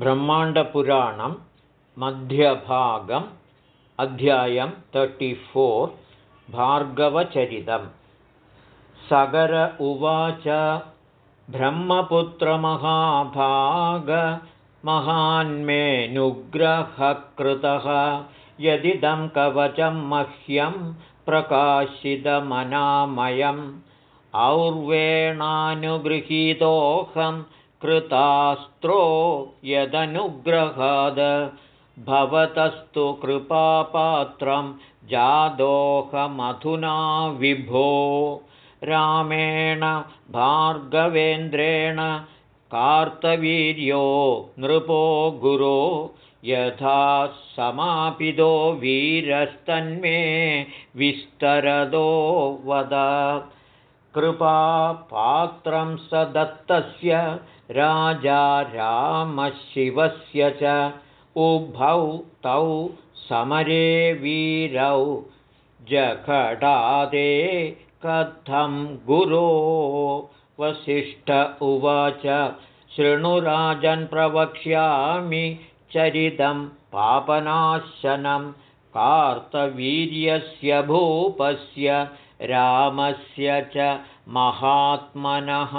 ब्रह्माण्डपुराणं मध्यभागम् अध्यायं तर्टिफोर् भार्गवचरितं सगर उवाच ब्रह्मपुत्रमहाभागमहान्मेऽनुग्रहकृतः यदिदं कवचं मह्यं प्रकाशितमनामयम्। और्वेणानुगृहीतोऽहं कृतास्त्रो यदनुग्रहाद। भवतस्तु कृपापात्रं जादोहमधुना विभो। रामेण भार्गवेन्द्रेण कार्तवीर्यो नृपो गुरो। यथा समापिदो वीरस्तन्मे विस्तरदो वद कृपापात्रं स दत्तस्य राजा रामशिवस्य च उभौ तौ समरे वीरौ जखडादे कथं गुरो वसिष्ठ उवाच शृणुराजन् प्रवक्ष्यामि चरितं पापनाशनं कार्तवीर्यस्य भूपस्य रामस्य च महात्मनः।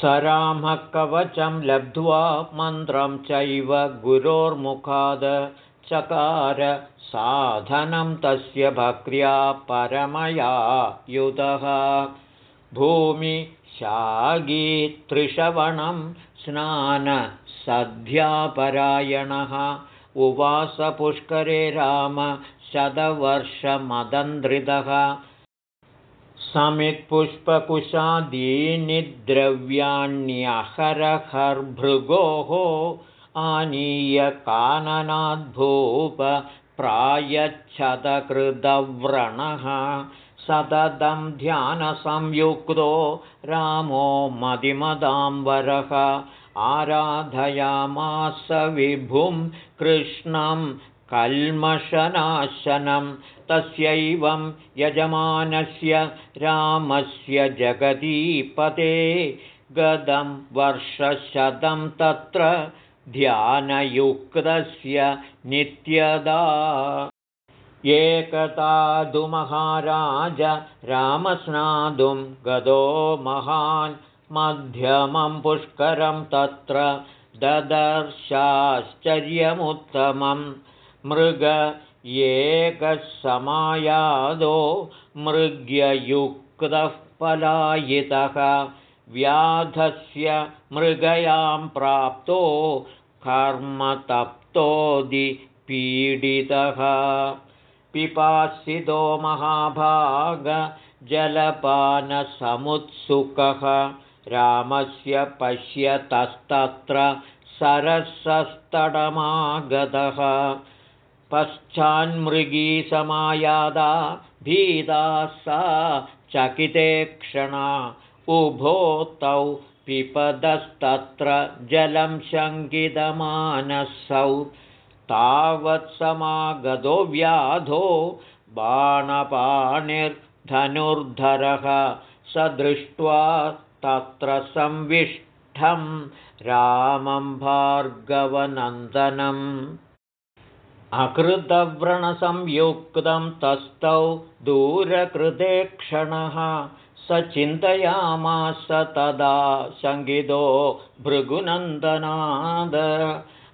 स रामकवचं लब्ध्वा मन्त्रं चैव गुरोर्मुखाद चकार साधनं तस्य भक्र्या परमया युतः भूमिशागीतृषवणं स्नानसध्यापरायणः उवासपुष्करे राम शतवर्षमदन्द्रितः। समित्पुष्पकुशादीनि द्रव्याण्यहरहर्भृगोः आनीय काननाद्भूप प्रायच्छतकृतव्रणः सततं ध्यानसंयुक्तो रामो मदिमदाम्बरः आराधयामास विभुं कृष्णं कल्मषनाशनं तस्यैवं यजमानस्य रामस्य जगदीपते गदं वर्षशतं तत्र ध्यानयुक्तस्य नित्यदा। एकतादुमहाराज रामस्नातुं गदो महान् मध्यमं पुष्करं तत्र ददर्शाश्चर्यमुत्तमम् मृग एकः समायादो मृग्ययुक्तः पलायितः। व्याधस्य मृगयां प्राप्तो कर्मतप्तोदिपीडितः पिपासितो महाभागजलपानसमुत्सुकः रामस्य पश्यतस्तत्र सरसस्तडमागतः पश्चान्मृगी समायादा भीता सा चकिते क्षणा उभो तौ पिपदस्तत्र जलं शङ्कितमानसौ। तावत्समागतो व्याधो बाणपाणिर्धनुर्धरः स दृष्ट्वा तत्र संविष्ठं रामं भार्गवनन्दनम् अकृतव्रणसंयुक्तं तस्थौ दूरकृते क्षणः। स चिन्तयामास तदा शङ्गितो भृगुनन्दनाद।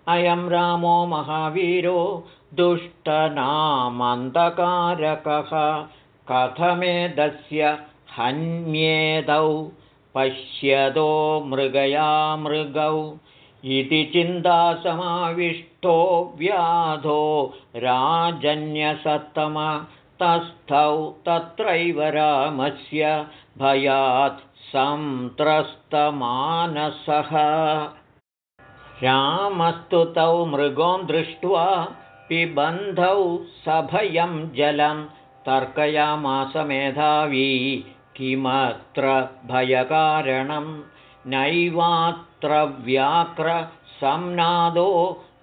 अयं रामो महावीरो दुष्टनामन्धकारकः कथमेदस्य हन्येदौ? पश्यतो मृगया मृगौ इति चिन्तासमाविष्टो व्याधो राजन्यसत्तम तस्थौ तत्रैव रामस्य भयात् संत्रस्तमानसः रामस्तु तौ मृगों दृष्ट्वा पिबन्धौ सभयं जलं तर्कयामास मेधावी किमत्र भयकारणं नैवात्र व्याक्रसंनादो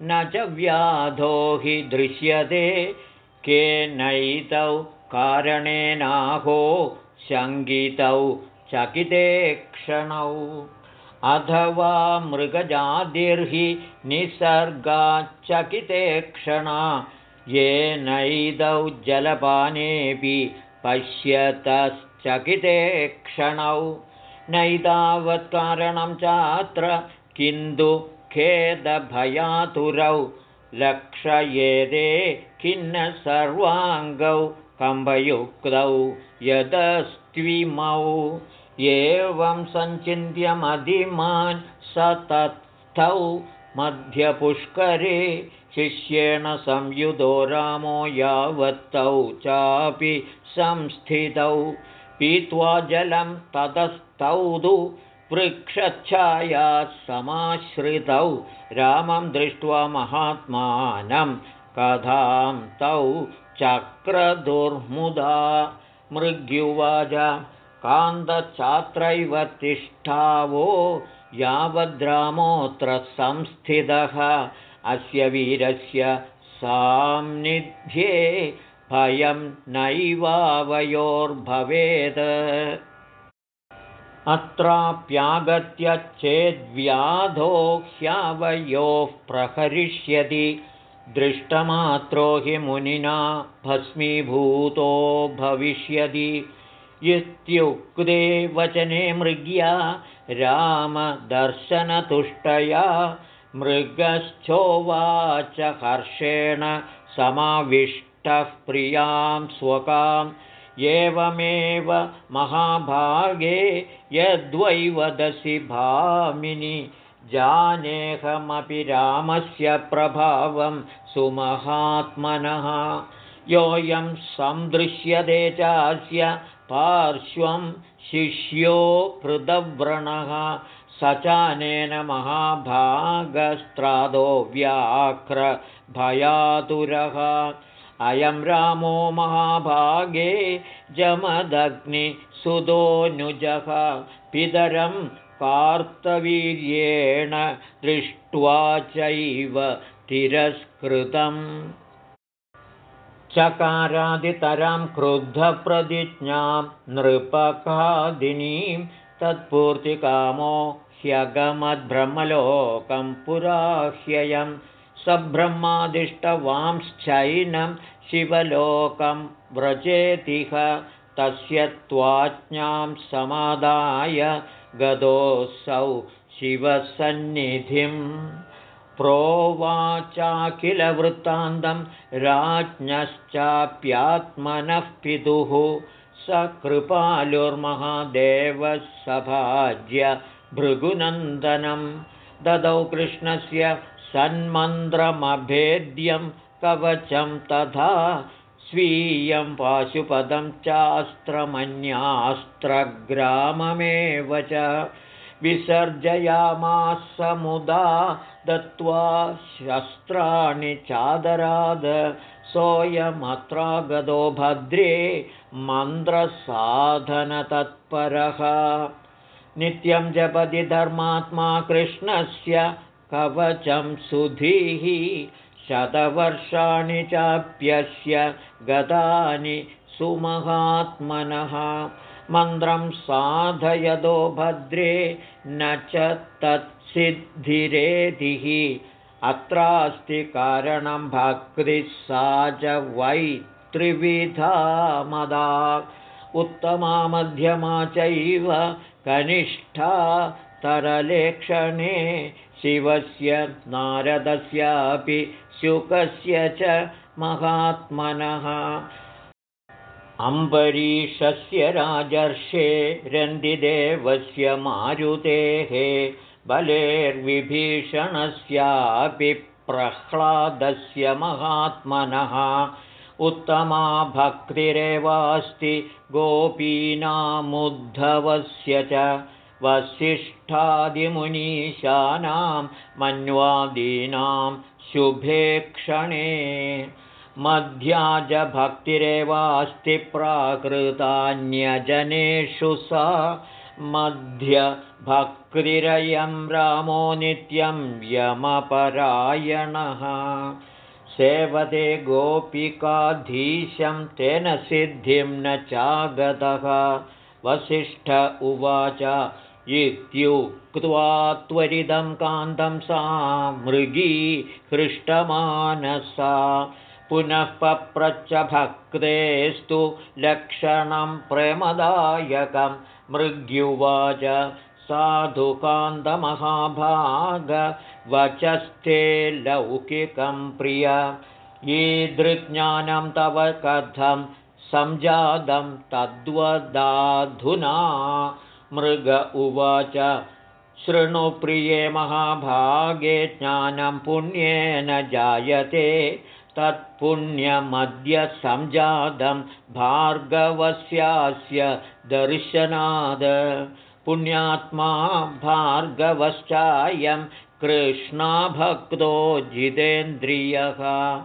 न च व्याधो हि दृश्यते केनैतौ कारणेनाहो शङ्कितौ चकिते क्षणौ। अथवा मृगजादिर्हि निसर्गाच्चकिते क्षणा येनैदौ जलपानेऽपि पश्यतश्चकिते क्षणौ नैतावत्कारणं चात्र किन्तु खेदभयातुरौ लक्षयेदे खिन्न सर्वाङ्गौ कम्बयुक्तौ यदस्त्विमौ। एवं सञ्चिन्त्यमधिमान् स मध्यपुष्करे शिष्येण संयुधो रामो यावत्तौ चापि संस्थितौ पीत्वा जलं ततस्तौ तु वृक्षच्छाया समाश्रितौ। रामं दृष्ट्वा महात्मानं कथां तौ चक्रदुर्मुदा मृग्युवाच कान्तच्छात्रैव तिष्ठावो यावद्रामोऽत्र संस्थितः अस्य वीरस्य सान्निध्ये भयं नैवावयोर्भवेत् अत्राप्यागत्य चेद्व्याधो ह्यावयोः प्रहरिष्यति। दृष्टमात्रो हि मुनिना भस्मीभूतो भविष्यति। इत्युक्ते वचने मृग्या रामदर्शनतुष्टया मृगश्चोवाच हर्षेण समाविष्टः प्रियां स्वकाम् एवमेव महाभागे यद्वै वदसि भामिनि जानेऽहमपि रामस्य प्रभावं सुमहात्मनः। योऽयं सन्दृश्यते चास्य पार्श्वं शिष्यो हृदव्रणः सचानेन महाभागस्त्रादो व्याघ्रभयातुरः अयं रामो महाभागे जमदग्निसुतोऽनुजः पितरं कार्तवीर्येण दृष्ट्वा चैव तिरस्कृतम्। चकारादितरां क्रुद्धप्रतिज्ञां नृपकादिनीं तत्पूर्तिकामो ह्यगमद्ब्रह्मलोकं पुराह्ययं सब्रह्मादिष्टवांश्चैनं शिवलोकं व्रजेतिह तस्य त्वाज्ञां समादाय गतोऽसौ शिवसन्निधिम् प्रोवाचाखिलवृत्तान्तं राज्ञश्चाप्यात्मनः पितुः स कृपालुर्महादेवः सभाज्य भृगुनन्दनं। ददौ कृष्णस्य सन्मन्त्रमभेद्यं कवचं तथा स्वीयं पाशुपदं चास्त्रमन्यास्त्रग्राममेव च विसर्जयामासमुदा दत्त्वा शस्त्राणि चादराद सोऽयमत्रागतो भद्रे मन्त्रसाधनतत्परः। नित्यं जपति धर्मात्मा कृष्णस्य कवचं सुधीः शतवर्षाणि चाप्यस्य गतानि सुमहात्मनः। मन्त्रं साधयदो भद्रे न च तत्सिद्धिरेधिः। अत्रास्ति कारणं भक्तिः सा च वै त्रिविधा मदा। उत्तमा मध्यमा चैव कनिष्ठा तरलेक्षणे शिवस्य नारदस्यापि शुकस्य च महात्मनः। अम्बरीषस्य राजर्षे रन्दिदेवस्य मारुतेः बलेर्विभीषणस्यापि प्रह्लादस्य महात्मनः। उत्तमा भक्तिरेवास्ति गोपीनामुद्धवस्य च वसिष्ठादिमुनीशानां मन्वादीनां शुभे क्षणे। मध्याजभक्तिरेवास्ति प्राकृतान्यजनेषु सा मध्यभक्तिरयं रामो नित्यं यमपरायणः। सेवते गोपिकाधीशं तेन सिद्धिं न चागतः। वसिष्ठ उवाच इत्युक्त्वा त्वरितं कान्तं सा मृगी हृष्टमानसा। पुनः पप्रच्च भक्तेस्तु लक्षणं प्रेमदायकं। मृग्युवाच साधुकान्तमहाभागवचस्थे लौकिकं प्रिय। ईदृज्ञानं तव कथं सञ्जातं तद्वदाधुना मृग उवाच। शृणुप्रिये महाभागे ज्ञानं पुण्येन जायते। तत्पुण्यमद्य सञ्जातं भार्गवस्यास्य दर्शनाद। पुण्यात्मा भार्गवश्चायं कृष्णाभक्तो जितेन्द्रियः।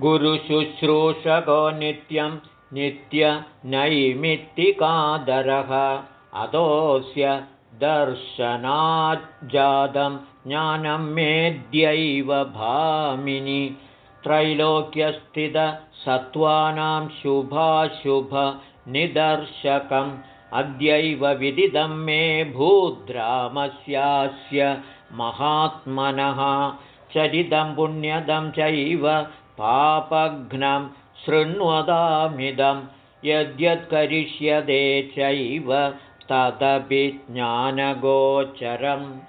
गुरुशुश्रूषको नित्यं नित्यनैमित्तिकादरः अतोऽस्य दर्शनाज्जातं ज्ञानं मेद्यैव भामिनि। त्रैलोक्यस्थितसत्त्वानां शुभाशुभनिदर्शकम् अद्यैव विदितं मे भूद्रामस्यास्य महात्मनः। चरितं पुण्यदं चैव पापघ्नं शृण्वतामिदं यद्यत्करिष्यते चैव तदपि ज्ञानगोचरं।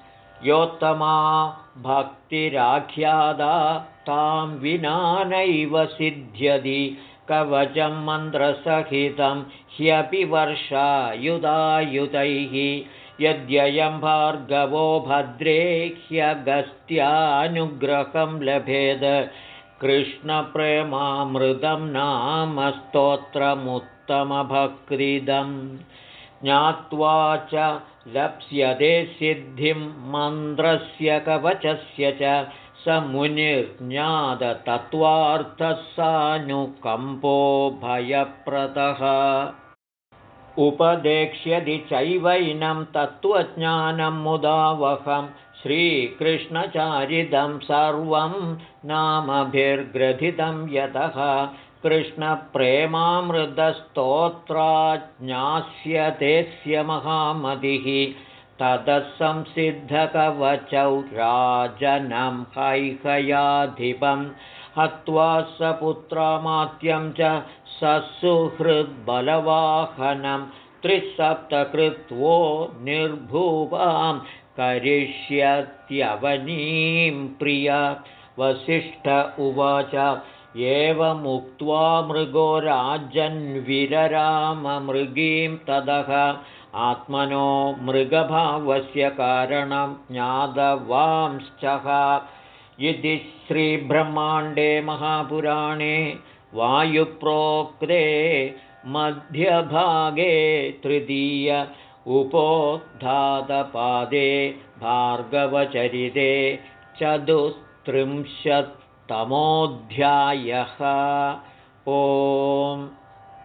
योत्तमा भक्तिराख्यादा तां विना नैव सिद्ध्यति कवचं मन्त्रसहितं ह्यपि वर्षायुधायुधैः। यद्ययं भार्गवो भद्रे ह्यगस्त्यानुग्रहं लभेद कृष्णप्रेमामृतं नाम स्तोत्रमुत्तमभक्तिदं। ज्ञात्वा च लप्स्यते सिद्धिं मन्त्रस्य कवचस्य च स मुनिर्ज्ञाततत्त्वार्थः सानुकम्पो भयप्रदः। उपदेक्ष्यति चैवैनं तत्त्वज्ञानं मुदावहं श्रीकृष्णचारितं सर्वं नामभिर्ग्रथितं यतः कृष्णप्रेमामृतस्तोत्राज्ञास्यतेस्य महामतिः ततः संसिद्धकवचौ राजनं हैहयाधिपं हत्वा स पुत्रमात्यं च ससुहृद्बलवाहनं त्रिसप्तकृत्वो निर्भुवां करिष्यत्यवनीं प्रिय वसिष्ठ उवाच। एवमुक्त्वा मृगो राजन्विरराममृगीं तदः आत्मनो मृगभावस्य कारणं ज्ञातवांश्चः। इति श्रीब्रह्माण्डे महापुराणे वायुप्रोक्ते मध्यभागे तृतीय उपोद्धातपादे भार्गवचरिते चतुस्त्रिंशत्तमोऽध्यायः। ओम्